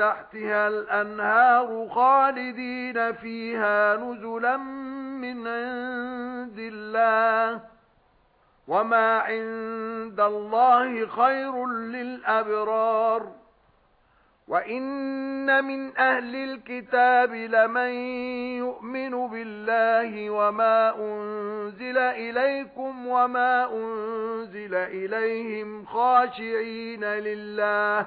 تحتها الأنهار خالدين فيها نزلا من عند الله. وما عند الله خير للأبرار. وَإِنَّ مِنْ أَهْلِ الْكِتَابِ لَمَن يُؤْمِنُ بِاللَّهِ وَمَا أُنْزِلَ إِلَيْكُمْ وَمَا أُنْزِلَ إِلَيْهِمْ خَاشِعِينَ لِلَّهِ.